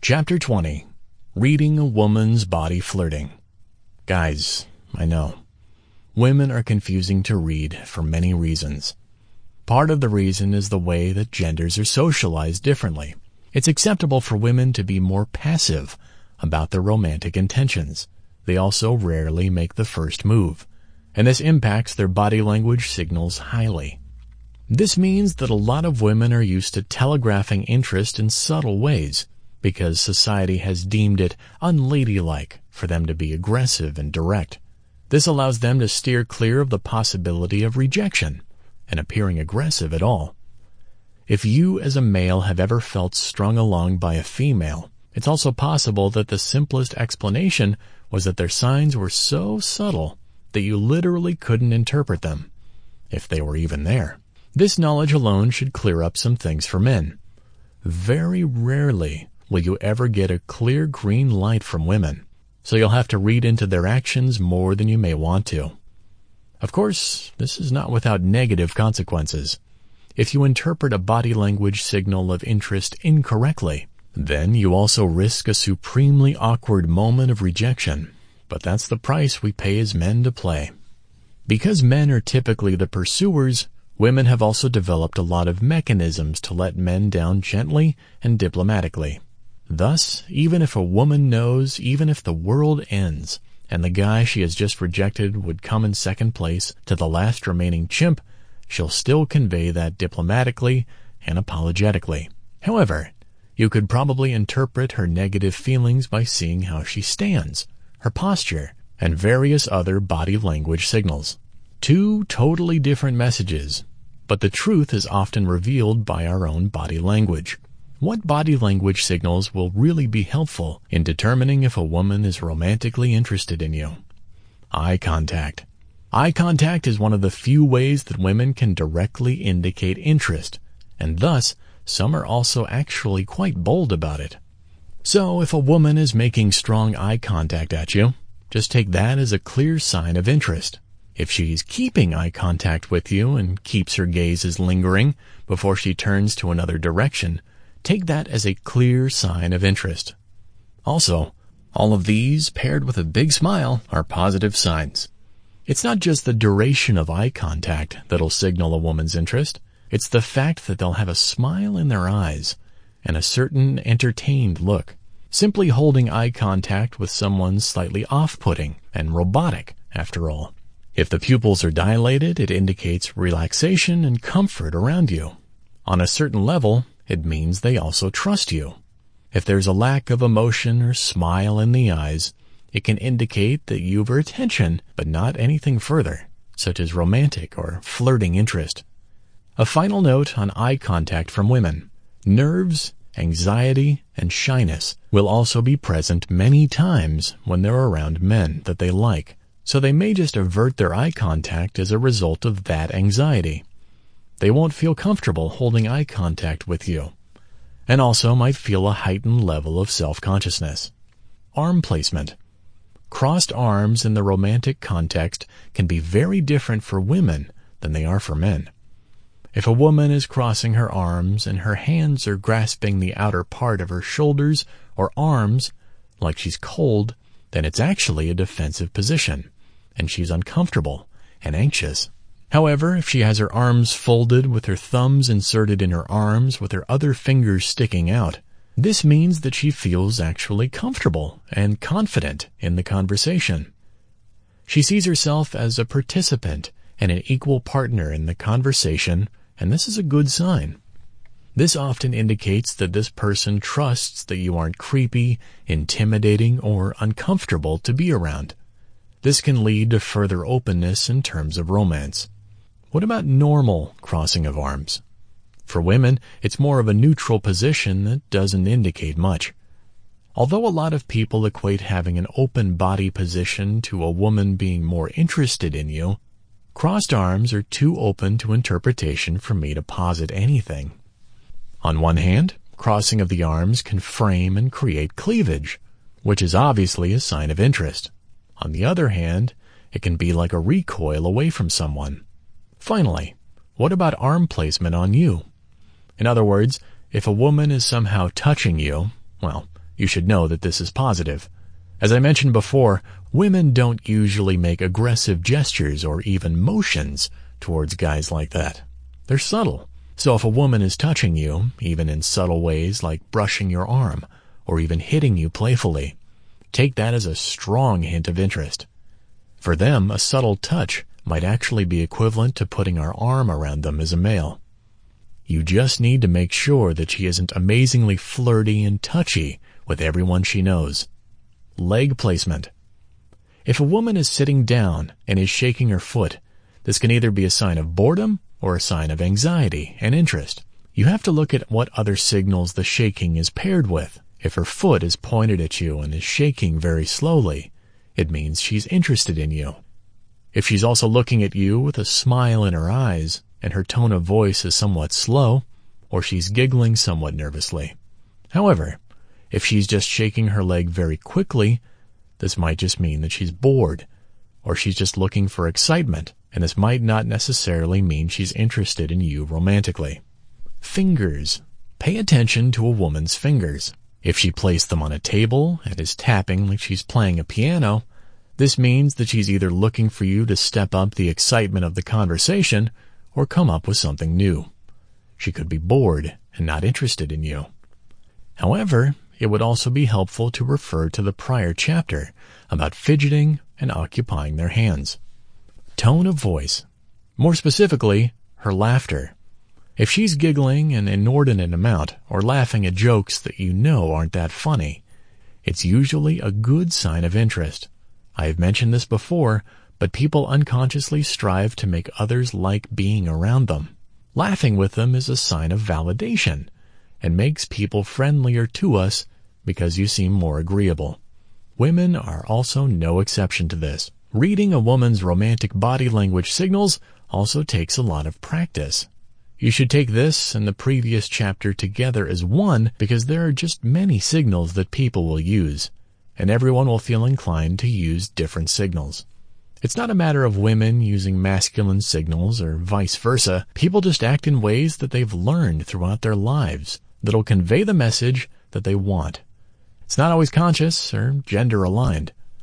Chapter 20 Reading a Woman's Body Flirting. Guys, I know. Women are confusing to read for many reasons. Part of the reason is the way that genders are socialized differently. It's acceptable for women to be more passive about their romantic intentions. They also rarely make the first move, and this impacts their body language signals highly. This means that a lot of women are used to telegraphing interest in subtle ways because society has deemed it unladylike for them to be aggressive and direct. This allows them to steer clear of the possibility of rejection and appearing aggressive at all. If you as a male have ever felt strung along by a female, it's also possible that the simplest explanation was that their signs were so subtle that you literally couldn't interpret them, if they were even there. This knowledge alone should clear up some things for men. Very rarely will you ever get a clear green light from women, so you'll have to read into their actions more than you may want to. Of course, this is not without negative consequences. If you interpret a body language signal of interest incorrectly, then you also risk a supremely awkward moment of rejection. But that's the price we pay as men to play. Because men are typically the pursuers, Women have also developed a lot of mechanisms to let men down gently and diplomatically. Thus, even if a woman knows, even if the world ends, and the guy she has just rejected would come in second place to the last remaining chimp, she'll still convey that diplomatically and apologetically. However, you could probably interpret her negative feelings by seeing how she stands, her posture, and various other body language signals. Two totally different messages, but the truth is often revealed by our own body language. What body language signals will really be helpful in determining if a woman is romantically interested in you? Eye contact. Eye contact is one of the few ways that women can directly indicate interest, and thus some are also actually quite bold about it. So if a woman is making strong eye contact at you, just take that as a clear sign of interest. If she's keeping eye contact with you and keeps her gazes lingering before she turns to another direction, take that as a clear sign of interest. Also, all of these, paired with a big smile, are positive signs. It's not just the duration of eye contact that'll signal a woman's interest. It's the fact that they'll have a smile in their eyes and a certain entertained look. Simply holding eye contact with someone's slightly off-putting and robotic, after all. If the pupils are dilated, it indicates relaxation and comfort around you. On a certain level, it means they also trust you. If there's a lack of emotion or smile in the eyes, it can indicate that you've attention, but not anything further, such as romantic or flirting interest. A final note on eye contact from women. Nerves, anxiety, and shyness will also be present many times when they're around men that they like so they may just avert their eye contact as a result of that anxiety. They won't feel comfortable holding eye contact with you, and also might feel a heightened level of self-consciousness. Arm placement. Crossed arms in the romantic context can be very different for women than they are for men. If a woman is crossing her arms and her hands are grasping the outer part of her shoulders or arms like she's cold, then it's actually a defensive position and she's uncomfortable and anxious. However, if she has her arms folded with her thumbs inserted in her arms with her other fingers sticking out, this means that she feels actually comfortable and confident in the conversation. She sees herself as a participant and an equal partner in the conversation, and this is a good sign. This often indicates that this person trusts that you aren't creepy, intimidating, or uncomfortable to be around. This can lead to further openness in terms of romance. What about normal crossing of arms? For women, it's more of a neutral position that doesn't indicate much. Although a lot of people equate having an open body position to a woman being more interested in you, crossed arms are too open to interpretation for me to posit anything. On one hand, crossing of the arms can frame and create cleavage, which is obviously a sign of interest. On the other hand, it can be like a recoil away from someone. Finally, what about arm placement on you? In other words, if a woman is somehow touching you, well, you should know that this is positive. As I mentioned before, women don't usually make aggressive gestures or even motions towards guys like that. They're subtle. So if a woman is touching you, even in subtle ways like brushing your arm or even hitting you playfully, take that as a strong hint of interest. For them, a subtle touch might actually be equivalent to putting our arm around them as a male. You just need to make sure that she isn't amazingly flirty and touchy with everyone she knows. Leg placement. If a woman is sitting down and is shaking her foot, this can either be a sign of boredom or a sign of anxiety and interest. You have to look at what other signals the shaking is paired with. If her foot is pointed at you and is shaking very slowly, it means she's interested in you. If she's also looking at you with a smile in her eyes and her tone of voice is somewhat slow, or she's giggling somewhat nervously. However, if she's just shaking her leg very quickly, this might just mean that she's bored, or she's just looking for excitement, and this might not necessarily mean she's interested in you romantically. Fingers. Pay attention to a woman's fingers. If she placed them on a table and is tapping like she's playing a piano, this means that she's either looking for you to step up the excitement of the conversation or come up with something new. She could be bored and not interested in you. However, it would also be helpful to refer to the prior chapter about fidgeting and occupying their hands. Tone of voice. More specifically, her laughter. If she's giggling an inordinate amount or laughing at jokes that you know aren't that funny, it's usually a good sign of interest. I have mentioned this before, but people unconsciously strive to make others like being around them. Laughing with them is a sign of validation and makes people friendlier to us because you seem more agreeable. Women are also no exception to this. Reading a woman's romantic body language signals also takes a lot of practice. You should take this and the previous chapter together as one because there are just many signals that people will use, and everyone will feel inclined to use different signals. It's not a matter of women using masculine signals or vice versa. People just act in ways that they've learned throughout their lives that'll convey the message that they want. It's not always conscious or gender aligned.